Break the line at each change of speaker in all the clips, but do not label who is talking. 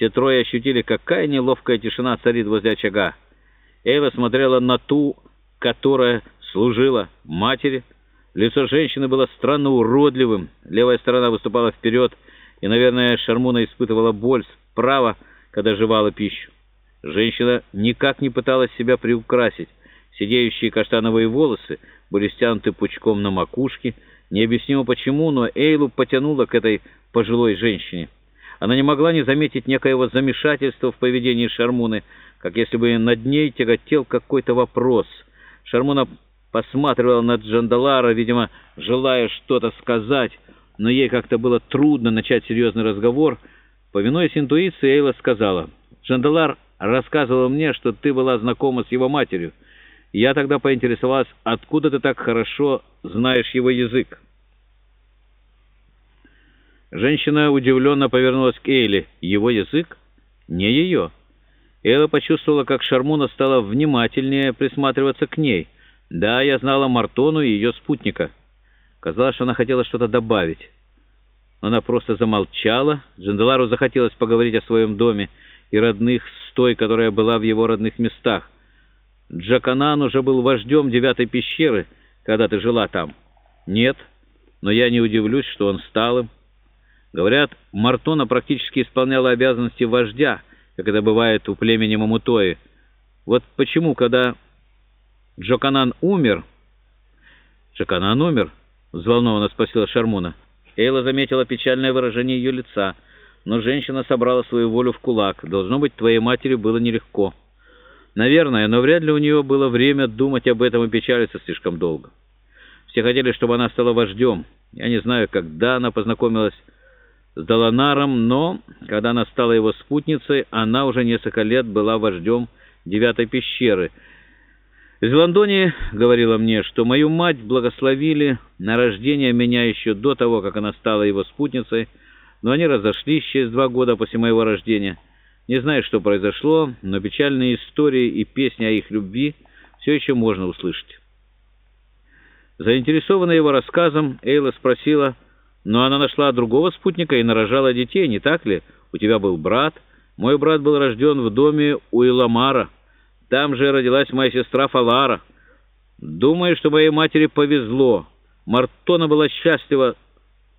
Все трое ощутили, какая неловкая тишина царит возле очага. Эйва смотрела на ту, которая служила матери. Лицо женщины было странно уродливым, левая сторона выступала вперед, и, наверное, Шармуна испытывала боль справа, когда жевала пищу. Женщина никак не пыталась себя приукрасить. Сидеющие каштановые волосы были стянуты пучком на макушке. Необъяснимо почему, но Эйлу потянула к этой пожилой женщине. Она не могла не заметить некоего замешательства в поведении Шармуны, как если бы над ней тяготел какой-то вопрос. Шармуна посматривала на Джандалара, видимо, желая что-то сказать, но ей как-то было трудно начать серьезный разговор. Повинуясь интуиции, Эйла сказала, «Джандалар рассказывал мне, что ты была знакома с его матерью. Я тогда поинтересовалась, откуда ты так хорошо знаешь его язык?» Женщина удивленно повернулась к Эйле. «Его язык? Не ее». Эйла почувствовала, как Шармуна стала внимательнее присматриваться к ней. Да, я знала Мартону и ее спутника. Казалось, что она хотела что-то добавить. Она просто замолчала. Джанделару захотелось поговорить о своем доме и родных с той, которая была в его родных местах. Джаканан уже был вождем девятой пещеры, когда ты жила там. Нет, но я не удивлюсь, что он стал им. Говорят, Мартона практически исполняла обязанности вождя, как это бывает у племени Мамутои. Вот почему, когда Джоканан умер... Джоканан умер? Взволнованно спросила Шармуна. Эйла заметила печальное выражение ее лица, но женщина собрала свою волю в кулак. Должно быть, твоей матери было нелегко. Наверное, но вряд ли у нее было время думать об этом и печалиться слишком долго. Все хотели, чтобы она стала вождем. Я не знаю, когда она познакомилась с Доланаром, но, когда она стала его спутницей, она уже несколько лет была вождем девятой пещеры. Из Лондони говорила мне, что мою мать благословили на рождение меня еще до того, как она стала его спутницей, но они разошлись через два года после моего рождения. Не знаю, что произошло, но печальные истории и песни о их любви все еще можно услышать. Заинтересованная его рассказом, Эйла спросила, но она нашла другого спутника и нарожала детей, не так ли? У тебя был брат. Мой брат был рожден в доме у Иламара. Там же родилась моя сестра Фалара. Думаю, что моей матери повезло. Мартона была счастлива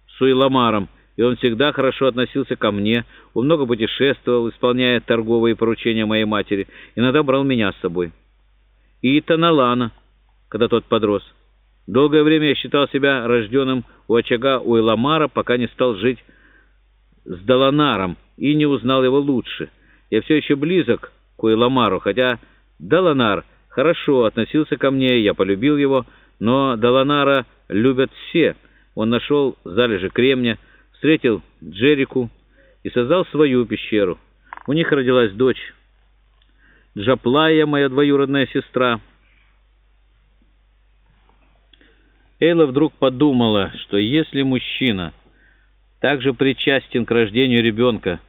с Уиламаром, и он всегда хорошо относился ко мне. Он много путешествовал, исполняя торговые поручения моей матери. Иногда брал меня с собой. И Таналана, когда тот подрос. Долгое время я считал себя рожденным у очага Уэламара, пока не стал жить с Даланаром и не узнал его лучше. Я все еще близок к Уэламару, хотя Даланар хорошо относился ко мне, я полюбил его, но Даланара любят все. Он нашел залежи кремня, встретил Джерику и создал свою пещеру. У них родилась дочь. Джаплая, моя двоюродная сестра, Эйла вдруг подумала, что если мужчина также причастен к рождению ребенка,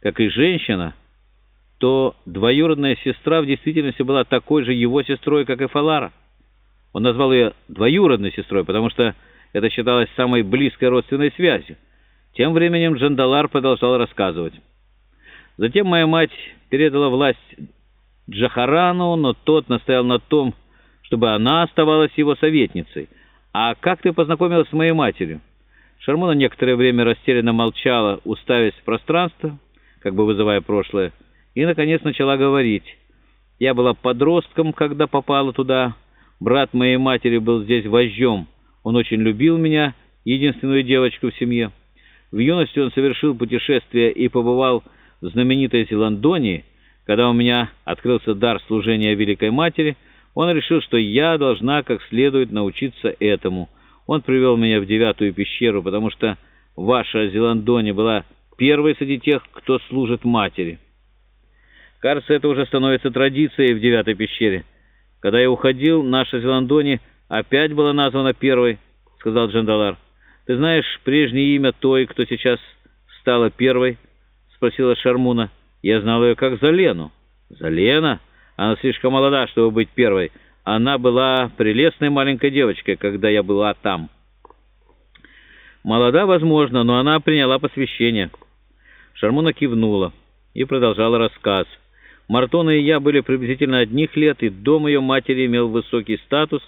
как и женщина, то двоюродная сестра в действительности была такой же его сестрой, как и Фалара. Он назвал ее двоюродной сестрой, потому что это считалось самой близкой родственной связью. Тем временем Джандалар продолжал рассказывать. Затем моя мать передала власть Джахарану, но тот настоял на том, чтобы она оставалась его советницей. «А как ты познакомилась с моей матерью?» Шармона некоторое время растерянно молчала, уставясь в пространство, как бы вызывая прошлое, и, наконец, начала говорить. «Я была подростком, когда попала туда. Брат моей матери был здесь вождем. Он очень любил меня, единственную девочку в семье. В юности он совершил путешествие и побывал в знаменитой Зеландонии. Когда у меня открылся дар служения Великой Матери — он решил, что я должна как следует научиться этому. Он привел меня в девятую пещеру, потому что ваша Зеландони была первой среди тех, кто служит матери. Кажется, это уже становится традицией в девятой пещере. Когда я уходил, наша Зеландони опять была названа первой, — сказал Джандалар. Ты знаешь прежнее имя той, кто сейчас стала первой? — спросила Шармуна. Я знал ее как Залену. Залена? Она слишком молода, чтобы быть первой. Она была прелестной маленькой девочкой, когда я была там. Молода, возможно, но она приняла посвящение. Шармуна кивнула. и продолжала рассказ. Мартона и я были приблизительно одних лет, и дом ее матери имел высокий статус.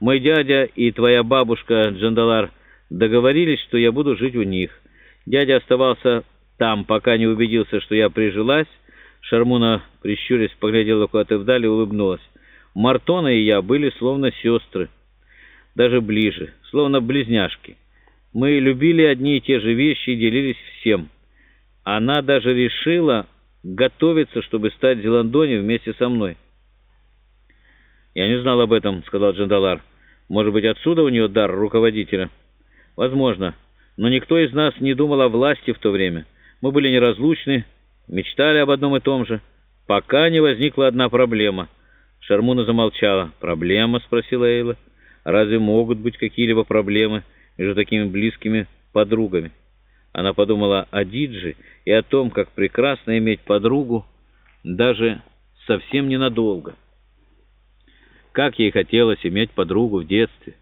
Мой дядя и твоя бабушка Джандалар договорились, что я буду жить у них. Дядя оставался там, пока не убедился, что я прижилась. Шармуна, прищурясь, поглядела куда-то вдаль и улыбнулась. Мартона и я были словно сестры, даже ближе, словно близняшки. Мы любили одни и те же вещи и делились всем. Она даже решила готовиться, чтобы стать Зеландоне вместе со мной. «Я не знал об этом», — сказал Джандалар. «Может быть, отсюда у нее дар руководителя?» «Возможно. Но никто из нас не думал о власти в то время. Мы были неразлучны, мечтали об одном и том же, пока не возникла одна проблема». Шармуна замолчала. «Проблема?» — спросила Эйла. «Разве могут быть какие-либо проблемы между такими близкими подругами?» Она подумала о Дидже и о том, как прекрасно иметь подругу даже совсем ненадолго. Как ей хотелось иметь подругу в детстве.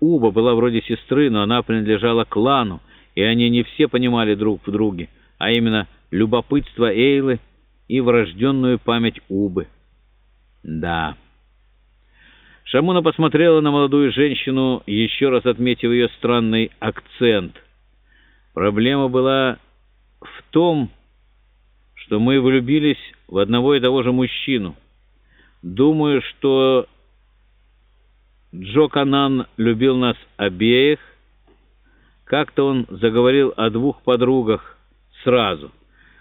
Уба была вроде сестры, но она принадлежала клану, и они не все понимали друг в друге, а именно любопытство Эйлы и врожденную память Убы. Да. Шамуна посмотрела на молодую женщину, еще раз отметив ее странный акцент. Проблема была в том, что мы влюбились в одного и того же мужчину. Думаю, что Джо Канан любил нас обеих. Как-то он заговорил о двух подругах сразу.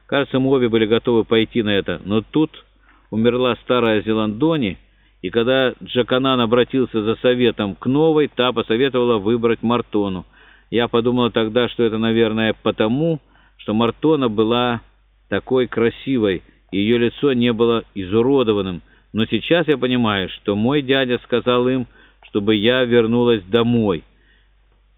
Кажется, мы обе были готовы пойти на это, но тут умерла старая Зеландони, и когда Джаканан обратился за советом к новой, та посоветовала выбрать Мартону. Я подумала тогда, что это, наверное, потому, что Мартона была такой красивой, и ее лицо не было изуродованным. Но сейчас я понимаю, что мой дядя сказал им, чтобы я вернулась домой».